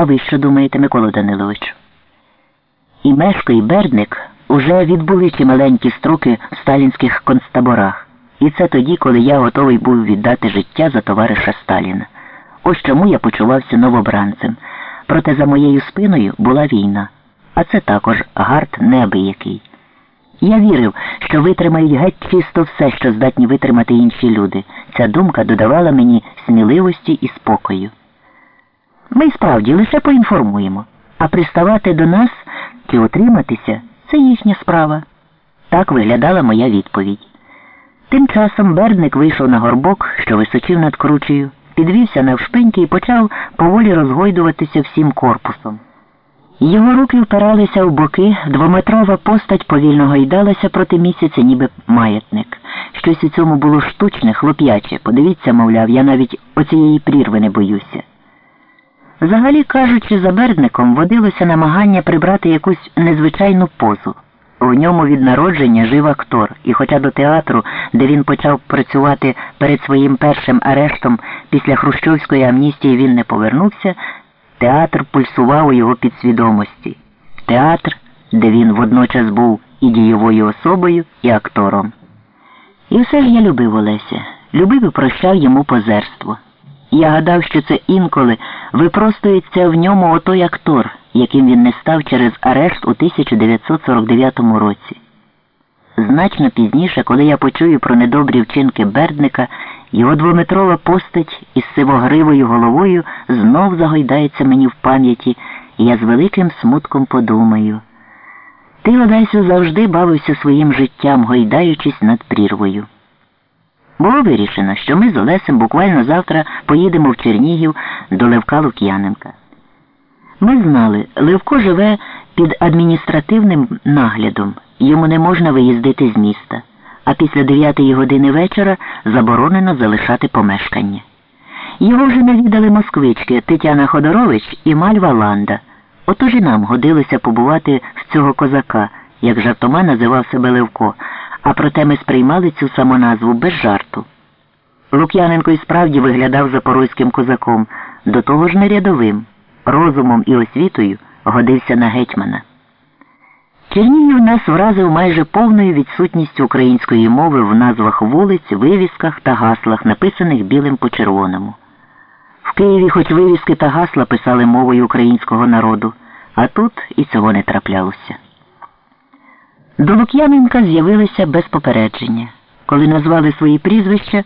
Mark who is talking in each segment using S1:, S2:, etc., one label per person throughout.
S1: А ви що думаєте, Микола Даниловичу? І Мешко, і Бердник уже відбули ті маленькі строки в сталінських концтаборах. І це тоді, коли я готовий був віддати життя за товариша Сталіна. Ось чому я почувався новобранцем. Проте за моєю спиною була війна, а це також гард неабиякий. Я вірив, що витримають геть чисто все, що здатні витримати інші люди. Ця думка додавала мені сміливості і спокою. Ми й справді лише поінформуємо, а приставати до нас чи отриматися це їхня справа. Так виглядала моя відповідь. Тим часом Бердник вийшов на горбок, що височив над кручею, підвівся навшпиньки і почав поволі розгойдуватися всім корпусом. Його руки впиралися в боки, двометрова постать повільно гойдалася проти місяця, ніби маятник. Щось у цьому було штучне, хлоп'яче. Подивіться, мовляв, я навіть оцієї прірви не боюся. Взагалі кажучи, за Бердником водилося намагання прибрати якусь незвичайну позу. В ньому від народження жив актор, і хоча до театру, де він почав працювати перед своїм першим арештом після Хрущовської амністії він не повернувся, театр пульсував у його підсвідомості. Театр, де він водночас був і дієвою особою, і актором. І все ж я любив Олеся, любив і прощав йому позерство. Я гадав, що це інколи випростується в ньому отой актор, яким він не став через арешт у 1949 році. Значно пізніше, коли я почую про недобрі вчинки Бердника, його двометрова постать із сивогривою головою знов загойдається мені в пам'яті, і я з великим смутком подумаю. Ти, Одесю, завжди бавився своїм життям, гойдаючись над прірвою. Було вирішено, що ми з Олесем буквально завтра поїдемо в Чернігів до Левка Лук'яненка. Ми знали, Левко живе під адміністративним наглядом, йому не можна виїздити з міста, а після 9 години вечора заборонено залишати помешкання. Його вже навідали москвички Тетяна Ходорович і Мальва Ланда. Отож і нам годилося побувати в цього козака, як жартома називав себе Левко а проте ми сприймали цю самоназву без жарту. Лук'яненко і справді виглядав запорозьким козаком, до того ж не рядовим, розумом і освітою годився на гетьмана. Чернігів нас вразив майже повною відсутністю української мови в назвах вулиць, вивісках та гаслах, написаних білим по червоному. В Києві хоч вивіски та гасла писали мовою українського народу, а тут і цього не траплялося. До Лук'яненка з'явилися без попередження. Коли назвали свої прізвища,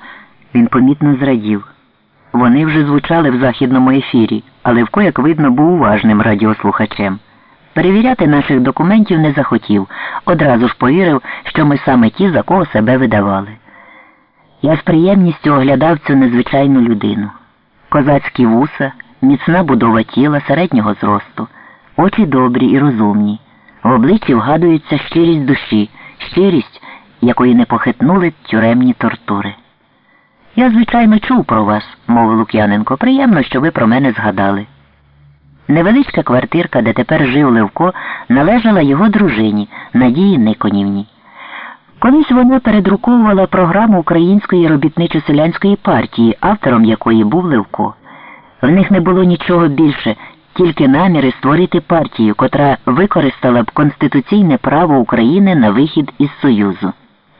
S1: він помітно зрадів. Вони вже звучали в західному ефірі, але Левко, як видно, був уважним радіослухачем. Перевіряти наших документів не захотів, одразу ж повірив, що ми саме ті, за кого себе видавали. Я з приємністю оглядав цю незвичайну людину. Козацькі вуса, міцна будова тіла середнього зросту, очі добрі і розумні. В обличчі вгадується щирість душі, щирість, якої не похитнули тюремні тортури. Я, звичайно, чув про вас, мовив Лук'яненко. Приємно, що ви про мене згадали. Невеличка квартирка, де тепер жив Левко, належала його дружині Надії Никонівні. Колись вона передруковувала програму Української робітничо-селянської партії, автором якої був Левко. В них не було нічого більше тільки наміри створити партію, котра використала б конституційне право України на вихід із Союзу.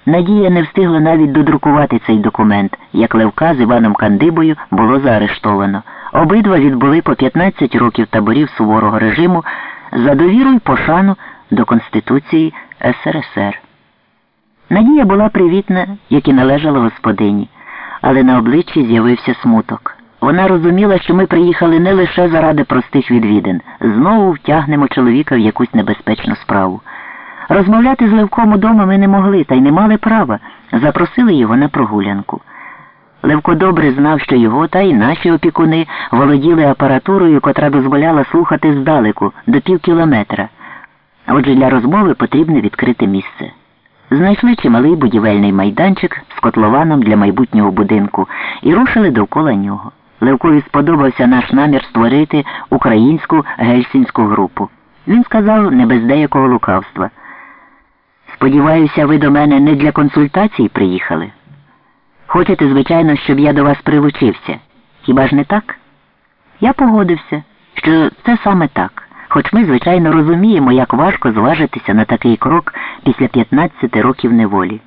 S1: Надія не встигла навіть додрукувати цей документ, як Левка з Іваном Кандибою було заарештовано. Обидва відбули по 15 років таборів суворого режиму за довіру й пошану до Конституції СРСР. Надія була привітна, як і належала господині, але на обличчі з'явився смуток. Вона розуміла, що ми приїхали не лише заради простих відвідин, знову втягнемо чоловіка в якусь небезпечну справу. Розмовляти з Левком удома ми не могли та й не мали права. Запросили його на прогулянку. Левко добре знав, що його та й наші опікуни володіли апаратурою, котра дозволяла слухати здалеку до пів кілометра. Отже, для розмови потрібне відкрите місце. Знайшли чималий будівельний майданчик з котлованом для майбутнього будинку і рушили довкола нього. Левкові сподобався наш намір створити українську гельсінську групу. Він сказав не без деякого лукавства. Сподіваюся, ви до мене не для консультацій приїхали. Хочете, звичайно, щоб я до вас прилучився. Хіба ж не так? Я погодився що це саме так, хоч ми, звичайно, розуміємо, як важко зважитися на такий крок після 15 років неволі.